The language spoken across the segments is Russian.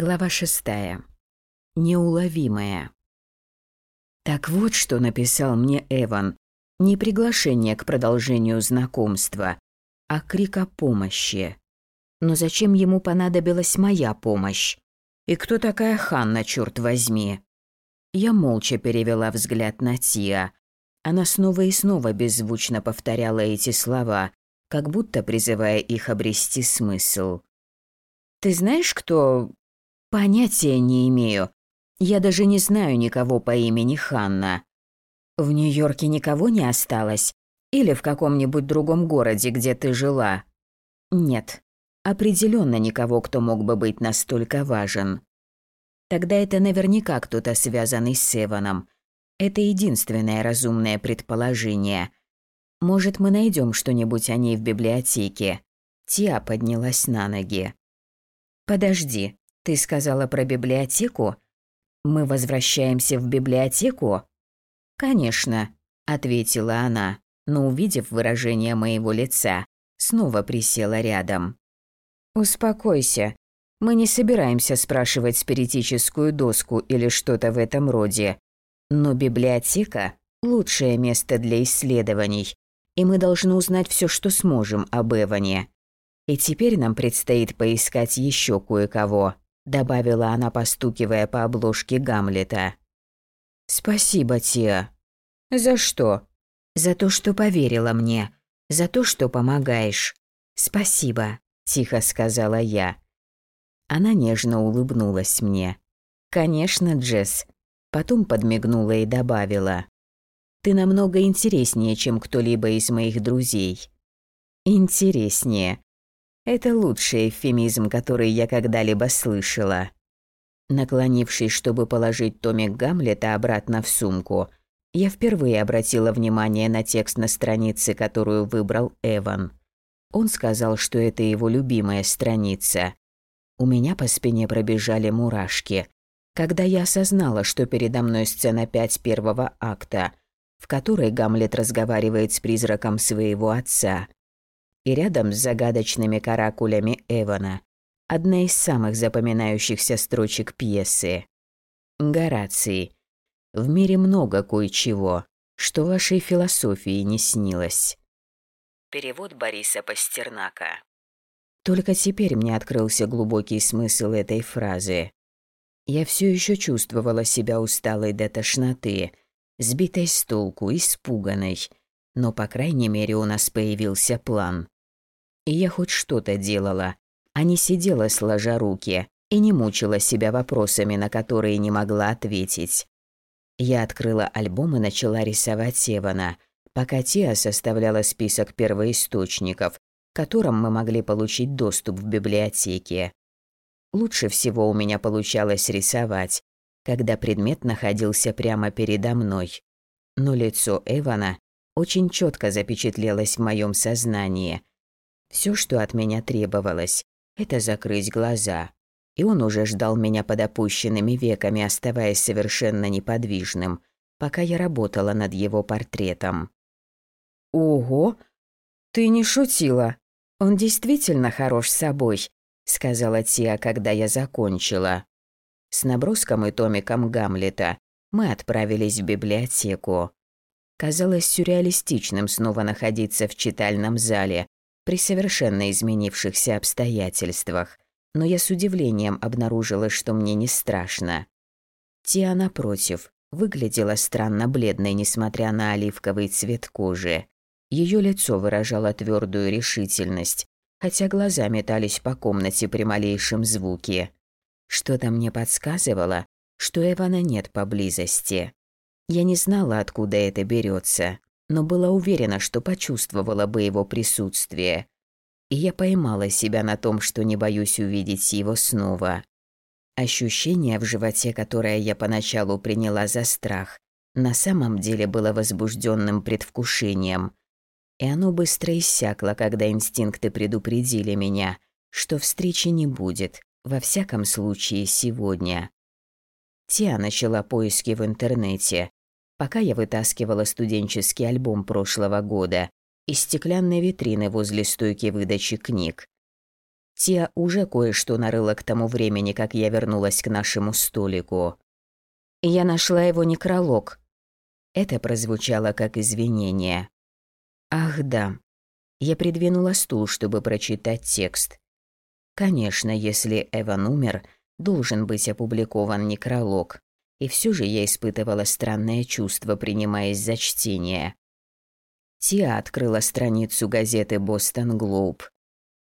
Глава шестая. Неуловимая. Так вот, что написал мне Эван. Не приглашение к продолжению знакомства, а крик о помощи. Но зачем ему понадобилась моя помощь? И кто такая Ханна, черт возьми? Я молча перевела взгляд на Тиа. Она снова и снова беззвучно повторяла эти слова, как будто призывая их обрести смысл. «Ты знаешь, кто Понятия не имею. Я даже не знаю никого по имени Ханна. В Нью-Йорке никого не осталось? Или в каком-нибудь другом городе, где ты жила? Нет. Определенно никого, кто мог бы быть настолько важен. Тогда это наверняка кто-то связанный с Севаном. Это единственное разумное предположение. Может, мы найдем что-нибудь о ней в библиотеке. Тиа поднялась на ноги. Подожди, ты сказала про библиотеку? Мы возвращаемся в библиотеку? Конечно, ответила она, но увидев выражение моего лица, снова присела рядом. Успокойся. Мы не собираемся спрашивать спиритическую доску или что-то в этом роде. Но библиотека лучшее место для исследований, и мы должны узнать все, что сможем об Эване. И теперь нам предстоит поискать еще кое-кого добавила она, постукивая по обложке Гамлета. Спасибо, Тиа. За что? За то, что поверила мне, за то, что помогаешь. Спасибо, тихо сказала я. Она нежно улыбнулась мне. Конечно, Джесс. Потом подмигнула и добавила: Ты намного интереснее, чем кто-либо из моих друзей. Интереснее. Это лучший эвфемизм, который я когда-либо слышала. Наклонившись, чтобы положить томик Гамлета обратно в сумку, я впервые обратила внимание на текст на странице, которую выбрал Эван. Он сказал, что это его любимая страница. У меня по спине пробежали мурашки, когда я осознала, что передо мной сцена 5 первого акта, в которой Гамлет разговаривает с призраком своего отца и рядом с загадочными каракулями Эвана одна из самых запоминающихся строчек пьесы. Гораций. В мире много кое-чего, что вашей философии не снилось. Перевод Бориса Пастернака. Только теперь мне открылся глубокий смысл этой фразы. Я все еще чувствовала себя усталой до тошноты, сбитой с толку, испуганной, но, по крайней мере, у нас появился план и я хоть что-то делала, а не сидела сложа руки и не мучила себя вопросами, на которые не могла ответить. Я открыла альбом и начала рисовать Севана, пока Тиа составляла список первоисточников, к которым мы могли получить доступ в библиотеке. Лучше всего у меня получалось рисовать, когда предмет находился прямо передо мной. Но лицо Эвана очень четко запечатлелось в моем сознании, все, что от меня требовалось, это закрыть глаза. И он уже ждал меня под опущенными веками, оставаясь совершенно неподвижным, пока я работала над его портретом. «Ого! Ты не шутила. Он действительно хорош собой», — сказала Тия, когда я закончила. С наброском и томиком Гамлета мы отправились в библиотеку. Казалось сюрреалистичным снова находиться в читальном зале, при совершенно изменившихся обстоятельствах, но я с удивлением обнаружила, что мне не страшно. Тиа, напротив, выглядела странно бледной, несмотря на оливковый цвет кожи. Ее лицо выражало твердую решительность, хотя глаза метались по комнате при малейшем звуке. Что-то мне подсказывало, что Эвана нет поблизости. Я не знала, откуда это берется но была уверена, что почувствовала бы его присутствие. И я поймала себя на том, что не боюсь увидеть его снова. Ощущение в животе, которое я поначалу приняла за страх, на самом деле было возбужденным предвкушением. И оно быстро иссякло, когда инстинкты предупредили меня, что встречи не будет, во всяком случае сегодня. Тиа начала поиски в интернете, пока я вытаскивала студенческий альбом прошлого года из стеклянной витрины возле стойки выдачи книг. Тия уже кое-что нарыла к тому времени, как я вернулась к нашему столику. Я нашла его некролог. Это прозвучало как извинение. Ах да. Я придвинула стул, чтобы прочитать текст. Конечно, если Эван умер, должен быть опубликован некролог. И все же я испытывала странное чувство, принимаясь за чтение. Тиа открыла страницу газеты «Бостон Глоуб».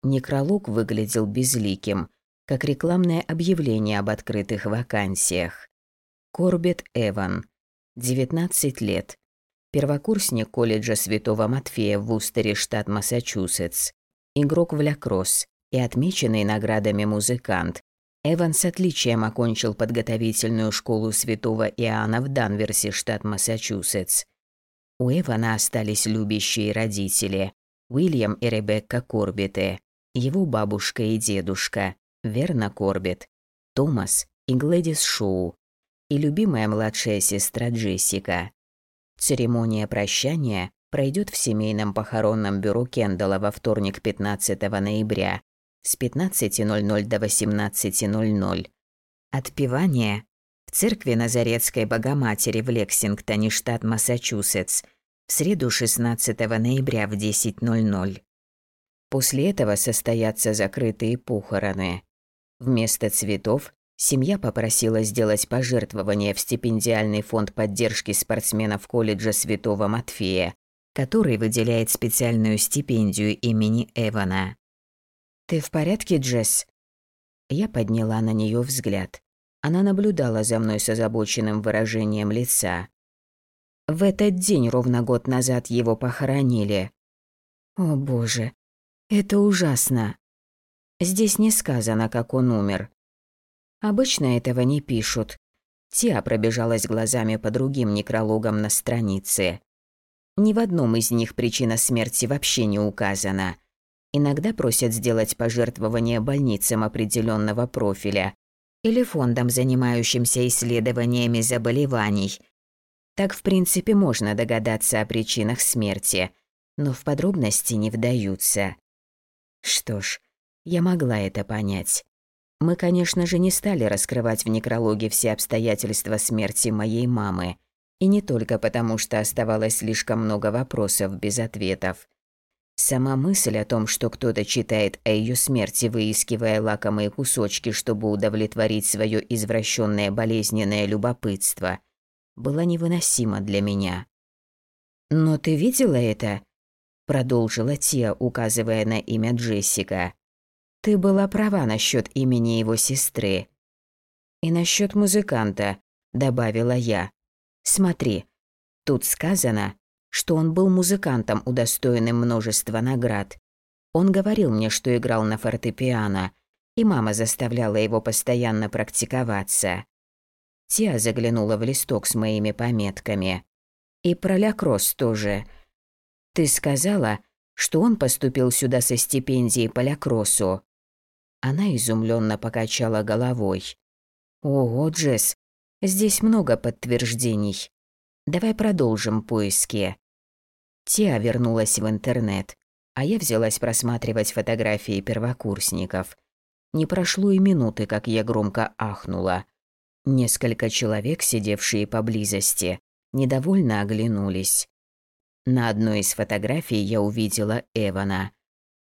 Некролог выглядел безликим, как рекламное объявление об открытых вакансиях. Корбет Эван, 19 лет, первокурсник колледжа Святого Матфея в Вустере, штат Массачусетс, игрок в лякросс и отмеченный наградами музыкант. Эван с отличием окончил подготовительную школу Святого Иоанна в Данверсе, штат Массачусетс. У Эвана остались любящие родители – Уильям и Ребекка Корбиты его бабушка и дедушка, Верна Корбет, Томас и Глэдис Шоу, и любимая младшая сестра Джессика. Церемония прощания пройдет в семейном похоронном бюро Кендалла во вторник 15 ноября с 15.00 до 18.00. Отпевание в церкви Назаретской Богоматери в Лексингтоне, штат Массачусетс, в среду 16 ноября в 10.00. После этого состоятся закрытые похороны. Вместо цветов семья попросила сделать пожертвование в стипендиальный фонд поддержки спортсменов колледжа Святого Матфея, который выделяет специальную стипендию имени Эвана. «Ты в порядке, Джесс?» Я подняла на нее взгляд. Она наблюдала за мной с озабоченным выражением лица. В этот день ровно год назад его похоронили. О боже, это ужасно. Здесь не сказано, как он умер. Обычно этого не пишут. Тиа пробежалась глазами по другим некрологам на странице. Ни в одном из них причина смерти вообще не указана. Иногда просят сделать пожертвование больницам определенного профиля или фондам, занимающимся исследованиями заболеваний. Так, в принципе, можно догадаться о причинах смерти, но в подробности не вдаются. Что ж, я могла это понять. Мы, конечно же, не стали раскрывать в некрологе все обстоятельства смерти моей мамы. И не только потому, что оставалось слишком много вопросов без ответов. Сама мысль о том, что кто-то читает о ее смерти, выискивая лакомые кусочки, чтобы удовлетворить свое извращенное болезненное любопытство, была невыносима для меня. «Но ты видела это?» продолжила Тия, указывая на имя Джессика. Ты была права насчет имени его сестры. И насчет музыканта, добавила я. Смотри, тут сказано, что он был музыкантом, удостоенным множества наград. Он говорил мне, что играл на фортепиано, и мама заставляла его постоянно практиковаться. Тия заглянула в листок с моими пометками. И про лякросс тоже – ты сказала, что он поступил сюда со стипендией по лякроссу. Она изумленно покачала головой. Ого, Джесс, здесь много подтверждений. Давай продолжим поиски. Тиа вернулась в интернет, а я взялась просматривать фотографии первокурсников. Не прошло и минуты, как я громко ахнула. Несколько человек, сидевшие поблизости, недовольно оглянулись. На одной из фотографий я увидела Эвана.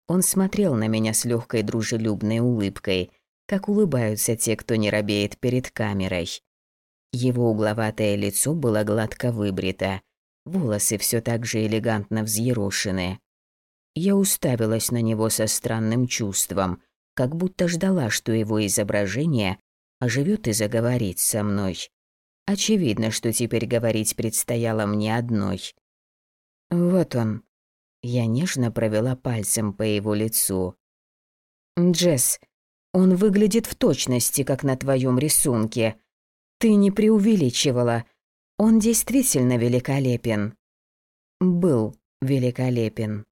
Он смотрел на меня с легкой дружелюбной улыбкой, как улыбаются те, кто не робеет перед камерой. Его угловатое лицо было гладко выбрито, волосы все так же элегантно взъерошены. Я уставилась на него со странным чувством, как будто ждала, что его изображение оживет и заговорит со мной. Очевидно, что теперь говорить предстояло мне одной. Вот он. Я нежно провела пальцем по его лицу. Джесс, он выглядит в точности, как на твоем рисунке. Ты не преувеличивала. Он действительно великолепен. Был великолепен.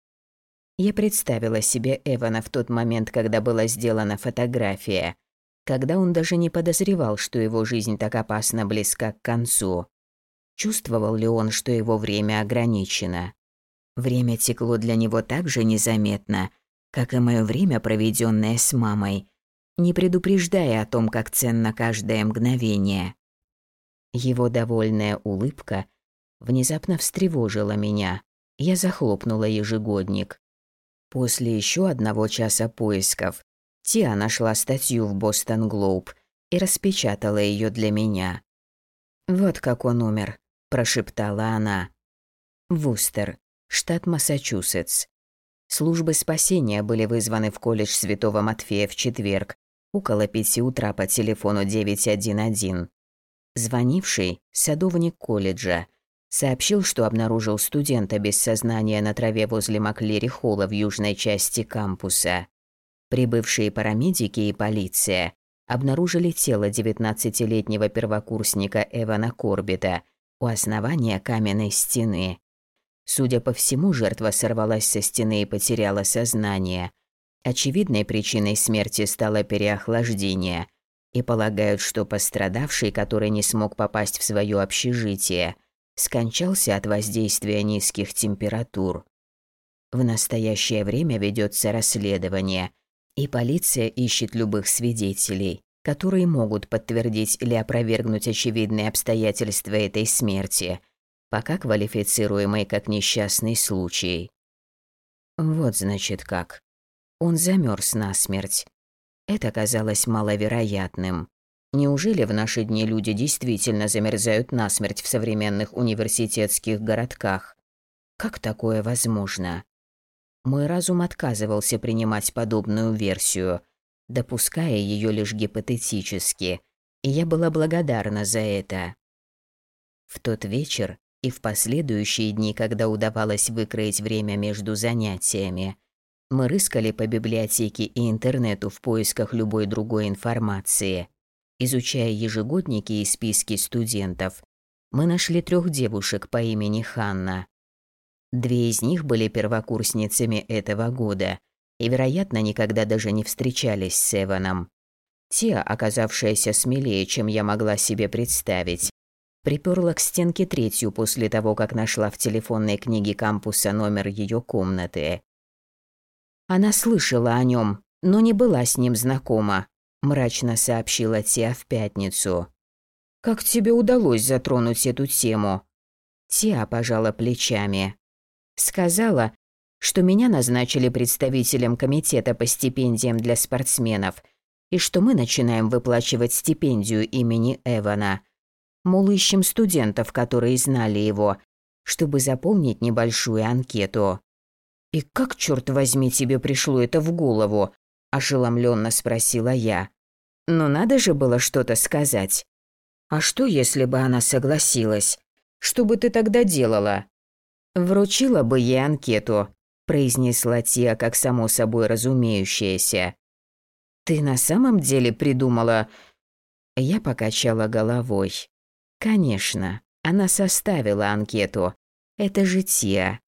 Я представила себе Эвана в тот момент, когда была сделана фотография, когда он даже не подозревал, что его жизнь так опасно близка к концу. Чувствовал ли он, что его время ограничено? Время текло для него так же незаметно, как и мое время, проведенное с мамой, не предупреждая о том, как ценно каждое мгновение. Его довольная улыбка внезапно встревожила меня. Я захлопнула ежегодник. После еще одного часа поисков Тиа нашла статью в «Бостон Глоуб» и распечатала ее для меня. «Вот как он умер», – прошептала она. Вустер, штат Массачусетс. Службы спасения были вызваны в колледж Святого Матфея в четверг, около пяти утра по телефону 911. Звонивший, садовник колледжа, сообщил, что обнаружил студента без сознания на траве возле Маклери-холла в южной части кампуса. Прибывшие парамедики и полиция обнаружили тело 19-летнего первокурсника Эвана Корбита у основания каменной стены. Судя по всему, жертва сорвалась со стены и потеряла сознание. Очевидной причиной смерти стало переохлаждение, и полагают, что пострадавший, который не смог попасть в свое общежитие, скончался от воздействия низких температур. В настоящее время ведется расследование, и полиция ищет любых свидетелей, которые могут подтвердить или опровергнуть очевидные обстоятельства этой смерти, пока квалифицируемой как несчастный случай. Вот значит как. Он замерз насмерть. Это казалось маловероятным. Неужели в наши дни люди действительно замерзают насмерть в современных университетских городках? Как такое возможно? Мой разум отказывался принимать подобную версию, допуская ее лишь гипотетически, и я была благодарна за это. В тот вечер и в последующие дни, когда удавалось выкроить время между занятиями, мы рыскали по библиотеке и интернету в поисках любой другой информации – Изучая ежегодники и списки студентов, мы нашли трех девушек по имени Ханна. Две из них были первокурсницами этого года и, вероятно, никогда даже не встречались с Эваном. Тия, оказавшаяся смелее, чем я могла себе представить, приперла к стенке третью после того, как нашла в телефонной книге кампуса номер ее комнаты. Она слышала о нем, но не была с ним знакома, мрачно сообщила Тиа в пятницу. Как тебе удалось затронуть эту тему? Тиа пожала плечами. Сказала, что меня назначили представителем комитета по стипендиям для спортсменов и что мы начинаем выплачивать стипендию имени Эвана. Мол, ищем студентов, которые знали его, чтобы заполнить небольшую анкету. И как, черт возьми, тебе пришло это в голову? ошеломленно спросила я. Но надо же было что-то сказать. А что, если бы она согласилась? Что бы ты тогда делала? Вручила бы ей анкету, произнесла Тия как само собой разумеющееся. Ты на самом деле придумала? Я покачала головой. Конечно, она составила анкету. Это же Тия.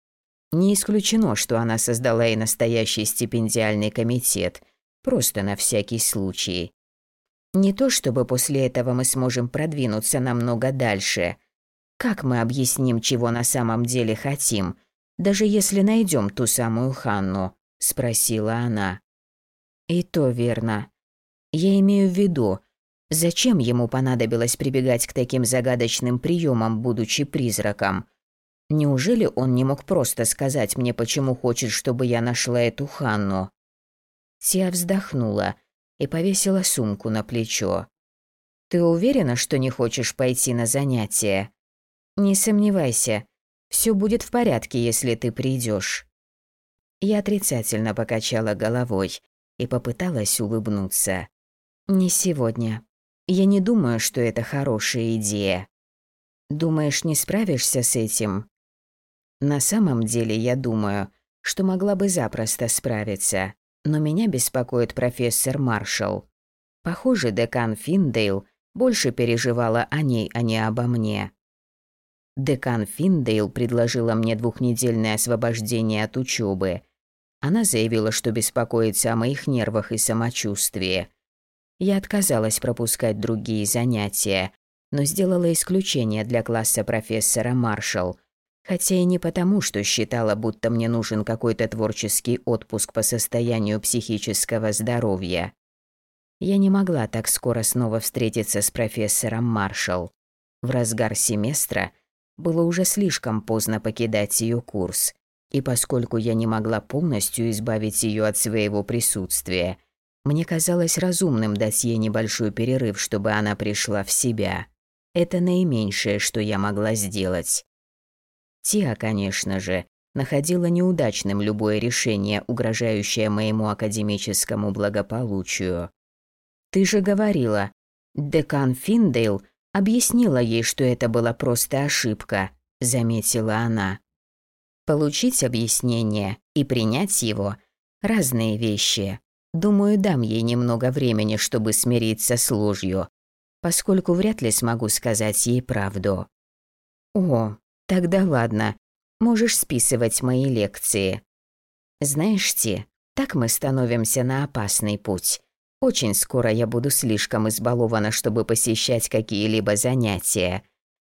Не исключено, что она создала и настоящий стипендиальный комитет – Просто на всякий случай. Не то чтобы после этого мы сможем продвинуться намного дальше. Как мы объясним, чего на самом деле хотим, даже если найдем ту самую Ханну? спросила она. И то верно. Я имею в виду, зачем ему понадобилось прибегать к таким загадочным приемам, будучи призраком? Неужели он не мог просто сказать мне, почему хочет, чтобы я нашла эту Ханну? Тия вздохнула и повесила сумку на плечо. «Ты уверена, что не хочешь пойти на занятия?» «Не сомневайся, все будет в порядке, если ты придешь. Я отрицательно покачала головой и попыталась улыбнуться. «Не сегодня. Я не думаю, что это хорошая идея. Думаешь, не справишься с этим?» «На самом деле я думаю, что могла бы запросто справиться. Но меня беспокоит профессор Маршалл. Похоже, декан Финдейл больше переживала о ней, а не обо мне. Декан Финдейл предложила мне двухнедельное освобождение от учебы. Она заявила, что беспокоится о моих нервах и самочувствии. Я отказалась пропускать другие занятия, но сделала исключение для класса профессора Маршалл, Хотя и не потому, что считала, будто мне нужен какой-то творческий отпуск по состоянию психического здоровья. Я не могла так скоро снова встретиться с профессором Маршалл. В разгар семестра было уже слишком поздно покидать ее курс, и поскольку я не могла полностью избавить ее от своего присутствия, мне казалось разумным дать ей небольшой перерыв, чтобы она пришла в себя. Это наименьшее, что я могла сделать. Тиа, конечно же, находила неудачным любое решение, угрожающее моему академическому благополучию. «Ты же говорила, декан Финдейл объяснила ей, что это была просто ошибка», – заметила она. Получить объяснение и принять его – разные вещи. Думаю, дам ей немного времени, чтобы смириться с ложью, поскольку вряд ли смогу сказать ей правду. О, тогда ладно, можешь списывать мои лекции. Знаешь, Ти, так мы становимся на опасный путь. Очень скоро я буду слишком избалована, чтобы посещать какие-либо занятия.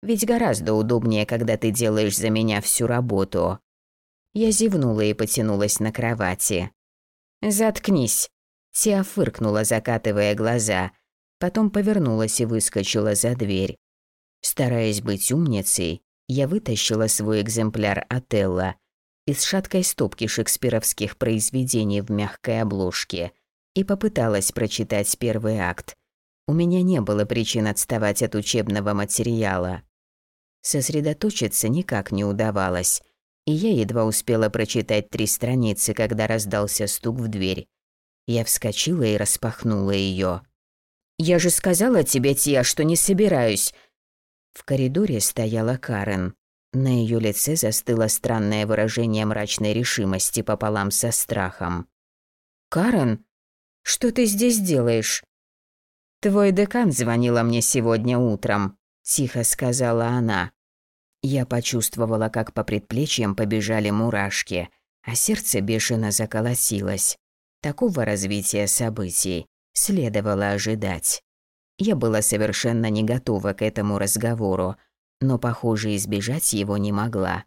Ведь гораздо удобнее, когда ты делаешь за меня всю работу. Я зевнула и потянулась на кровати. «Заткнись!» Тиа фыркнула, закатывая глаза. Потом повернулась и выскочила за дверь. Стараясь быть умницей, я вытащила свой экземпляр Отелла из шаткой стопки шекспировских произведений в мягкой обложке и попыталась прочитать первый акт. У меня не было причин отставать от учебного материала. Сосредоточиться никак не удавалось и я едва успела прочитать три страницы, когда раздался стук в дверь. Я вскочила и распахнула ее. «Я же сказала тебе, Тия, что не собираюсь!» В коридоре стояла Карен. На ее лице застыло странное выражение мрачной решимости пополам со страхом. «Карен, что ты здесь делаешь?» «Твой декан звонила мне сегодня утром», – тихо сказала она. Я почувствовала, как по предплечьям побежали мурашки, а сердце бешено заколотилось. Такого развития событий следовало ожидать. Я была совершенно не готова к этому разговору, но, похоже, избежать его не могла.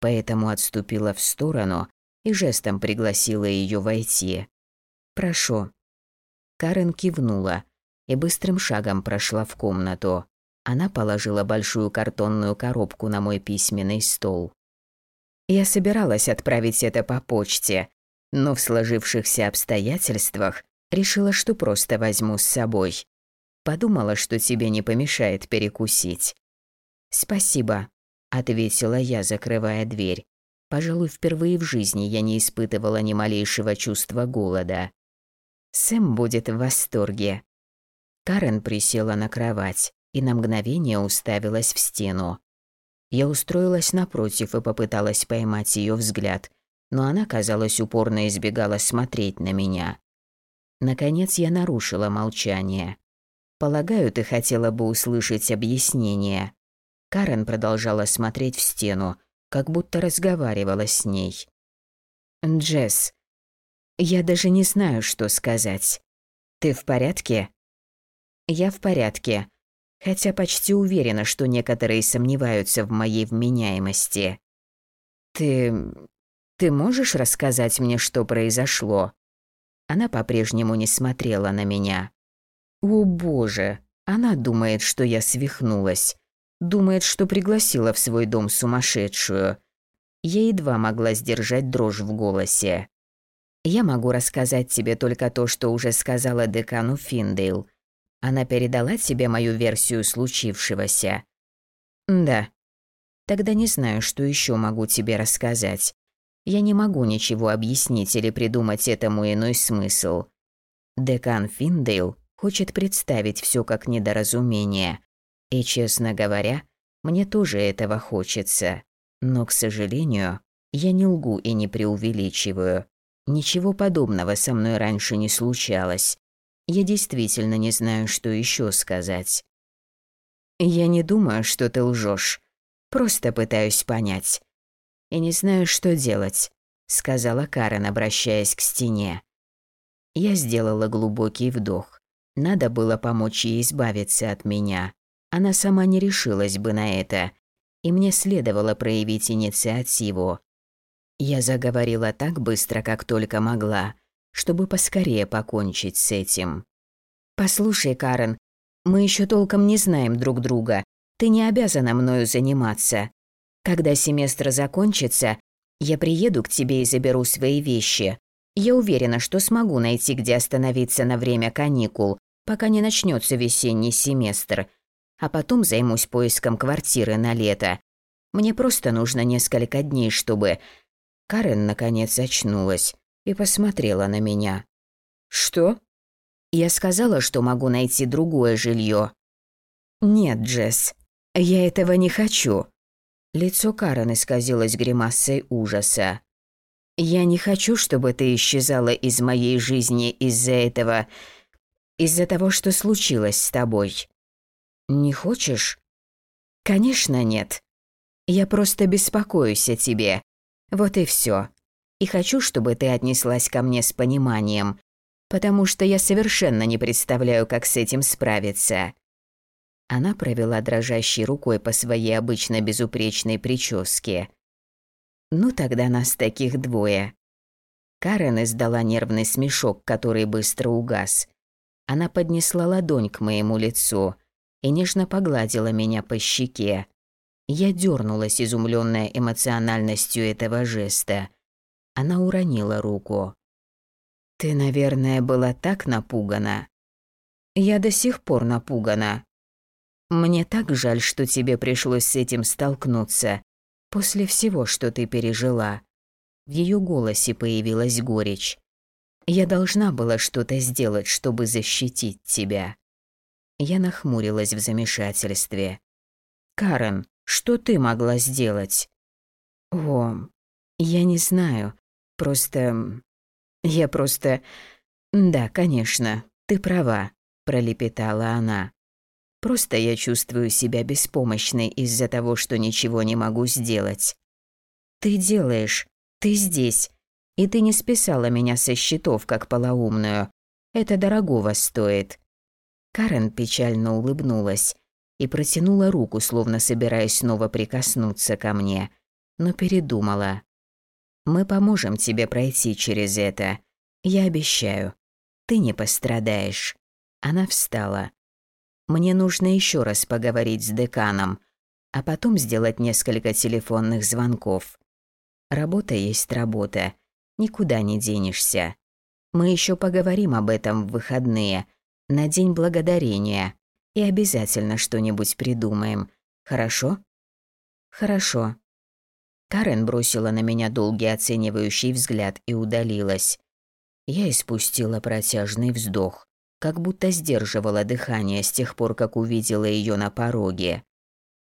Поэтому отступила в сторону и жестом пригласила ее войти. «Прошу». Карен кивнула и быстрым шагом прошла в комнату. Она положила большую картонную коробку на мой письменный стол. Я собиралась отправить это по почте, но в сложившихся обстоятельствах решила, что просто возьму с собой. Подумала, что тебе не помешает перекусить. «Спасибо», — ответила я, закрывая дверь. Пожалуй, впервые в жизни я не испытывала ни малейшего чувства голода. Сэм будет в восторге. Карен присела на кровать и на мгновение уставилась в стену. Я устроилась напротив и попыталась поймать ее взгляд, но она, казалось, упорно избегала смотреть на меня. Наконец я нарушила молчание. «Полагаю, ты хотела бы услышать объяснение». Карен продолжала смотреть в стену, как будто разговаривала с ней. «Джесс, я даже не знаю, что сказать. Ты в порядке?» «Я в порядке», хотя почти уверена, что некоторые сомневаются в моей вменяемости. Ты... ты можешь рассказать мне, что произошло?» Она по-прежнему не смотрела на меня. «О боже, она думает, что я свихнулась. Думает, что пригласила в свой дом сумасшедшую. Я едва могла сдержать дрожь в голосе. Я могу рассказать тебе только то, что уже сказала декану Финдейл, она передала тебе мою версию случившегося? Да. Тогда не знаю, что еще могу тебе рассказать. Я не могу ничего объяснить или придумать этому иной смысл. Декан Финдейл хочет представить все как недоразумение. И, честно говоря, мне тоже этого хочется. Но, к сожалению, я не лгу и не преувеличиваю. Ничего подобного со мной раньше не случалось. Я действительно не знаю, что еще сказать. Я не думаю, что ты лжешь. Просто пытаюсь понять. И не знаю, что делать, сказала Карен, обращаясь к стене. Я сделала глубокий вдох. Надо было помочь ей избавиться от меня. Она сама не решилась бы на это. и мне следовало проявить инициативу. Я заговорила так быстро, как только могла, чтобы поскорее покончить с этим. «Послушай, Карен, мы еще толком не знаем друг друга. Ты не обязана мною заниматься. Когда семестр закончится, я приеду к тебе и заберу свои вещи. Я уверена, что смогу найти, где остановиться на время каникул, пока не начнется весенний семестр. А потом займусь поиском квартиры на лето. Мне просто нужно несколько дней, чтобы... Карен наконец очнулась и посмотрела на меня. «Что?» Я сказала, что могу найти другое жилье. «Нет, Джесс, я этого не хочу. Лицо Карен исказилось гримасой ужаса. Я не хочу, чтобы ты исчезала из моей жизни из-за этого... Из-за того, что случилось с тобой. Не хочешь? Конечно, нет. Я просто беспокоюсь о тебе. Вот и все. И хочу, чтобы ты отнеслась ко мне с пониманием, потому что я совершенно не представляю, как с этим справиться. Она провела дрожащей рукой по своей обычно безупречной прическе. «Ну тогда нас таких двое». Карен издала нервный смешок, который быстро угас. Она поднесла ладонь к моему лицу и нежно погладила меня по щеке. Я дернулась, изумленная эмоциональностью этого жеста. Она уронила руку. «Ты, наверное, была так напугана?» «Я до сих пор напугана», мне так жаль, что тебе пришлось с этим столкнуться. После всего, что ты пережила. В ее голосе появилась горечь. Я должна была что-то сделать, чтобы защитить тебя. Я нахмурилась в замешательстве. Карен, что ты могла сделать? О, я не знаю. Просто... Я просто... Да, конечно, ты права, пролепетала она. Просто я чувствую себя беспомощной из-за того, что ничего не могу сделать. Ты делаешь, ты здесь, и ты не списала меня со счетов, как полоумную. Это дорогого стоит. Карен печально улыбнулась и протянула руку, словно собираясь снова прикоснуться ко мне, но передумала. Мы поможем тебе пройти через это. Я обещаю. Ты не пострадаешь. Она встала. Мне нужно еще раз поговорить с деканом, а потом сделать несколько телефонных звонков. Работа есть работа, никуда не денешься. Мы еще поговорим об этом в выходные, на День Благодарения, и обязательно что-нибудь придумаем. Хорошо? Хорошо. Карен бросила на меня долгий оценивающий взгляд и удалилась. Я испустила протяжный вздох как будто сдерживала дыхание с тех пор, как увидела ее на пороге.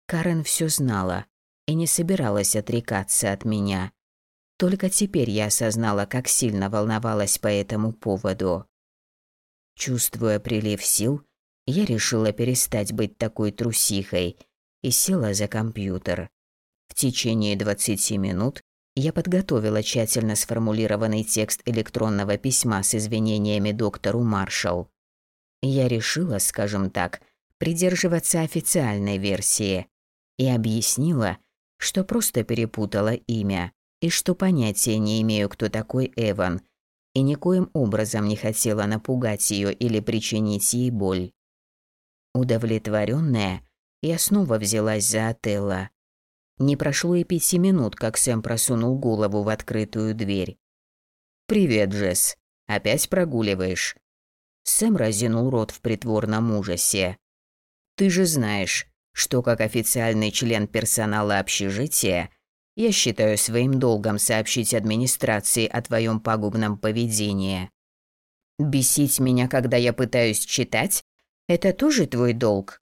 Карен все знала и не собиралась отрекаться от меня. Только теперь я осознала, как сильно волновалась по этому поводу. Чувствуя прилив сил, я решила перестать быть такой трусихой и села за компьютер. В течение 20 минут я подготовила тщательно сформулированный текст электронного письма с извинениями доктору Маршалл. Я решила, скажем так, придерживаться официальной версии и объяснила, что просто перепутала имя и что понятия не имею, кто такой Эван, и никоим образом не хотела напугать ее или причинить ей боль. Удовлетворенная, я снова взялась за Отелло. Не прошло и пяти минут, как Сэм просунул голову в открытую дверь. «Привет, Джесс. Опять прогуливаешь?» Сэм разинул рот в притворном ужасе. «Ты же знаешь, что как официальный член персонала общежития я считаю своим долгом сообщить администрации о твоем пагубном поведении. Бесить меня, когда я пытаюсь читать, это тоже твой долг?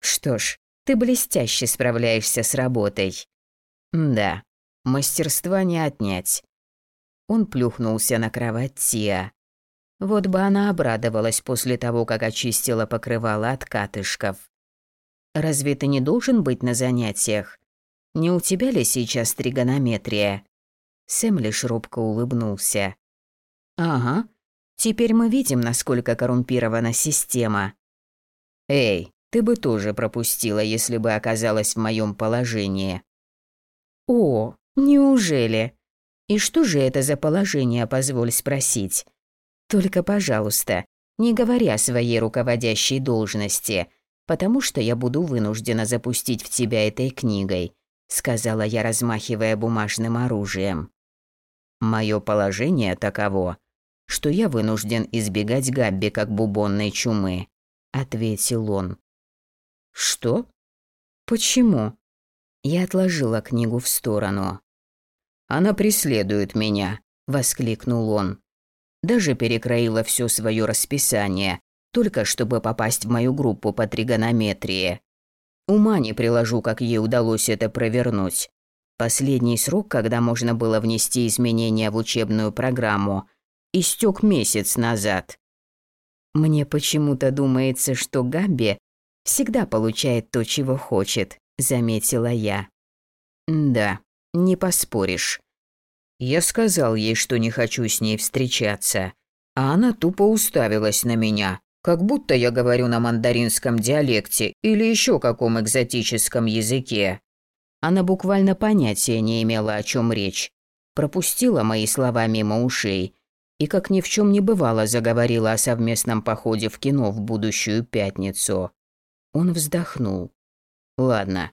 Что ж, ты блестяще справляешься с работой. Да, мастерства не отнять. Он плюхнулся на кровать Тиа. Вот бы она обрадовалась после того, как очистила покрывало от катышков. «Разве ты не должен быть на занятиях? Не у тебя ли сейчас тригонометрия?» Сэм лишь робко улыбнулся. «Ага. Теперь мы видим, насколько коррумпирована система». «Эй, Ты бы тоже пропустила, если бы оказалась в моем положении». «О, неужели? И что же это за положение, позволь спросить? Только, пожалуйста, не говори о своей руководящей должности, потому что я буду вынуждена запустить в тебя этой книгой», сказала я, размахивая бумажным оружием. «Мое положение таково, что я вынужден избегать Габби как бубонной чумы», ответил он. «Что? Почему?» Я отложила книгу в сторону. «Она преследует меня», — воскликнул он. Даже перекроила все свое расписание, только чтобы попасть в мою группу по тригонометрии. Ума не приложу, как ей удалось это провернуть. Последний срок, когда можно было внести изменения в учебную программу, истек месяц назад. Мне почему-то думается, что Габи всегда получает то, чего хочет, заметила я. Да, не поспоришь. Я сказал ей, что не хочу с ней встречаться, а она тупо уставилась на меня, как будто я говорю на мандаринском диалекте или еще каком экзотическом языке. Она буквально понятия не имела, о чем речь. Пропустила мои слова мимо ушей и, как ни в чем не бывало, заговорила о совместном походе в кино в будущую пятницу. Он вздохнул. «Ладно.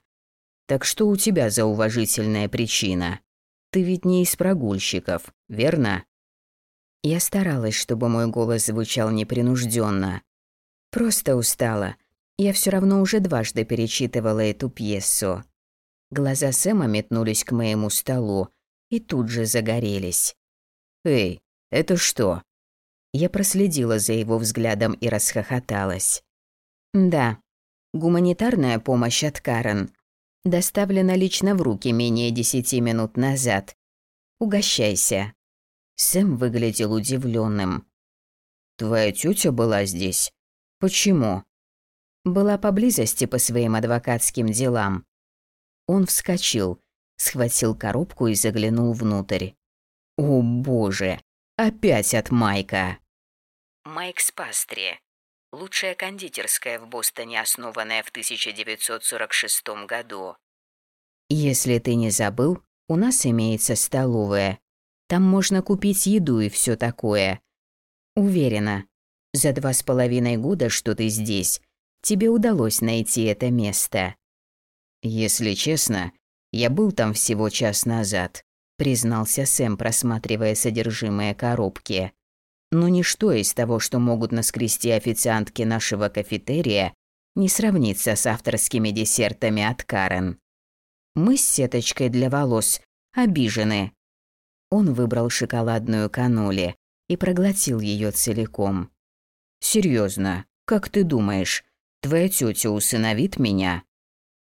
Так что у тебя за уважительная причина?» Ты ведь не из прогульщиков, верно? Я старалась, чтобы мой голос звучал непринужденно. Просто устала. Я все равно уже дважды перечитывала эту пьесу. Глаза Сэма метнулись к моему столу и тут же загорелись. «Эй, это что?» Я проследила за его взглядом и расхохоталась. «Да, гуманитарная помощь от Карен доставлена лично в руки менее десяти минут назад. Угощайся». Сэм выглядел удивленным. «Твоя тетя была здесь? Почему?» «Была поблизости по своим адвокатским делам». Он вскочил, схватил коробку и заглянул внутрь. «О боже! Опять от Майка!» Майк Спастри лучшая кондитерская в Бостоне, основанная в 1946 году. Если ты не забыл, у нас имеется столовая. Там можно купить еду и все такое. Уверена, за два с половиной года, что ты здесь, тебе удалось найти это место. Если честно, я был там всего час назад, признался Сэм, просматривая содержимое коробки. Но ничто из того, что могут наскрести официантки нашего кафетерия, не сравнится с авторскими десертами от Карен. Мы с сеточкой для волос обижены. Он выбрал шоколадную каноли и проглотил ее целиком. Серьезно, как ты думаешь, твоя тетя усыновит меня?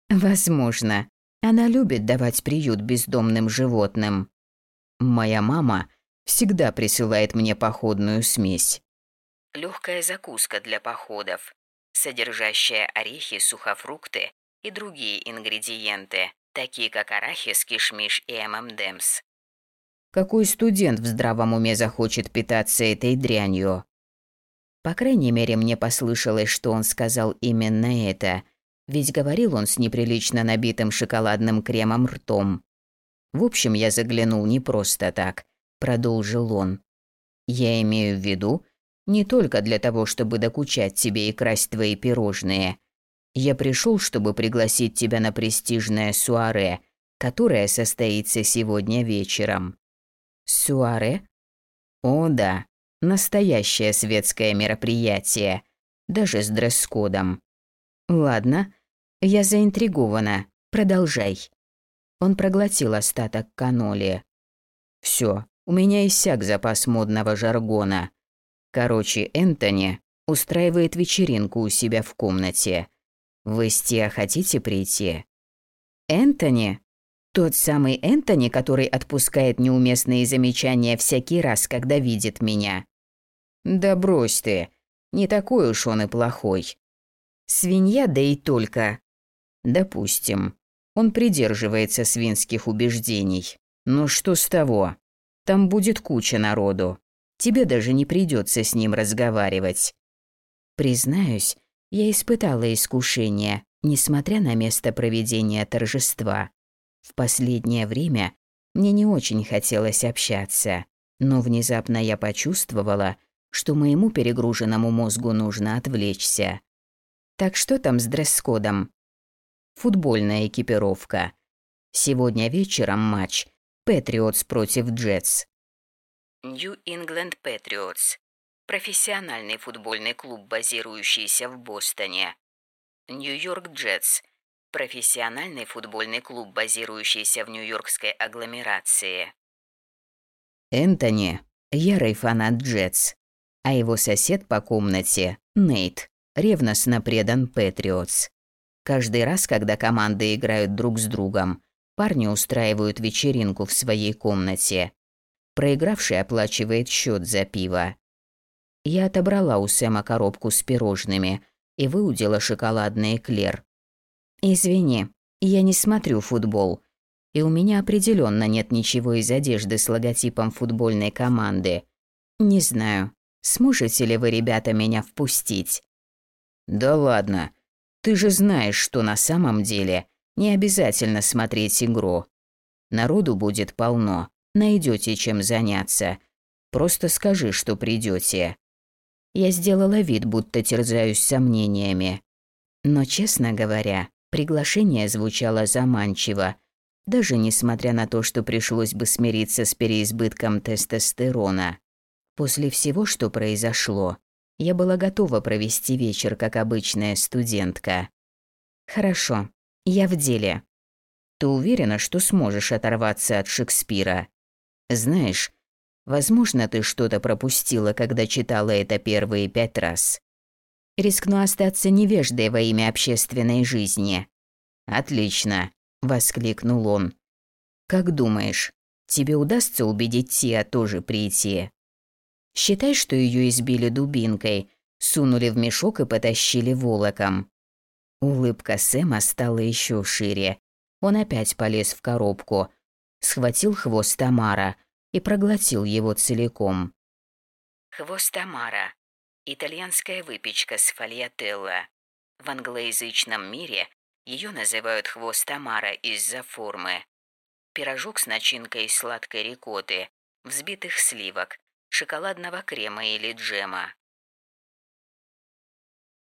Возможно. Она любит давать приют бездомным животным. Моя мама всегда присылает мне походную смесь. Легкая закуска для походов, содержащая орехи, сухофрукты и другие ингредиенты, такие как арахис, кишмиш и ММДМС. Какой студент в здравом уме захочет питаться этой дрянью? По крайней мере, мне послышалось, что он сказал именно это, ведь говорил он с неприлично набитым шоколадным кремом ртом. В общем, я заглянул не просто так, продолжил он. Я имею в виду не только для того, чтобы докучать тебе и красть твои пирожные. Я пришел, чтобы пригласить тебя на престижное суаре, которое состоится сегодня вечером. Суаре? О, да, настоящее светское мероприятие, даже с дресс-кодом. Ладно, я заинтригована. Продолжай. Он проглотил остаток каноли. Все, у меня иссяк запас модного жаргона. Короче, Энтони устраивает вечеринку у себя в комнате. Вы с Тиа хотите прийти? Энтони? Тот самый Энтони, который отпускает неуместные замечания всякий раз, когда видит меня. Да брось ты, не такой уж он и плохой. Свинья, да и только. Допустим, он придерживается свинских убеждений. Но что с того? Там будет куча народу. Тебе даже не придется с ним разговаривать. Признаюсь, Я испытала искушение, несмотря на место проведения торжества. В последнее время мне не очень хотелось общаться, но внезапно я почувствовала, что моему перегруженному мозгу нужно отвлечься. Так что там с дресс-кодом? Футбольная экипировка. Сегодня вечером матч Патриотс против Джетс. New England Patriots. Профессиональный футбольный клуб, базирующийся в Бостоне. Нью-Йорк Джетс. Профессиональный футбольный клуб, базирующийся в нью-йоркской агломерации. Энтони – ярый фанат Джетс, а его сосед по комнате, Нейт, ревностно предан Патриотс. Каждый раз, когда команды играют друг с другом, парни устраивают вечеринку в своей комнате. Проигравший оплачивает счет за пиво. Я отобрала у Сэма коробку с пирожными и выудила шоколадный эклер. «Извини, я не смотрю футбол», и у меня определенно нет ничего из одежды с логотипом футбольной команды. Не знаю, сможете ли вы, ребята, меня впустить? Да ладно. Ты же знаешь, что на самом деле не обязательно смотреть игру. Народу будет полно, найдете чем заняться. Просто скажи, что придете. Я сделала вид, будто терзаюсь сомнениями. Но, честно говоря, приглашение звучало заманчиво, даже несмотря на то, что пришлось бы смириться с переизбытком тестостерона. После всего, что произошло, я была готова провести вечер как обычная студентка. Хорошо, я в деле. Ты уверена, что сможешь оторваться от Шекспира? Знаешь, возможно, ты что-то пропустила, когда читала это первые пять раз. Рискну остаться невеждой во имя общественной жизни. Отлично. – воскликнул он. «Как думаешь, тебе удастся убедить Тиа тоже прийти?» «Считай, что ее избили дубинкой, сунули в мешок и потащили волоком». Улыбка Сэма стала еще шире. Он опять полез в коробку, схватил хвост Тамара и проглотил его целиком. Хвост Тамара – итальянская выпечка с фольятелло. В англоязычном мире ее называют хвост Тамара из-за формы. Пирожок с начинкой из сладкой рикотты, взбитых сливок, шоколадного крема или джема.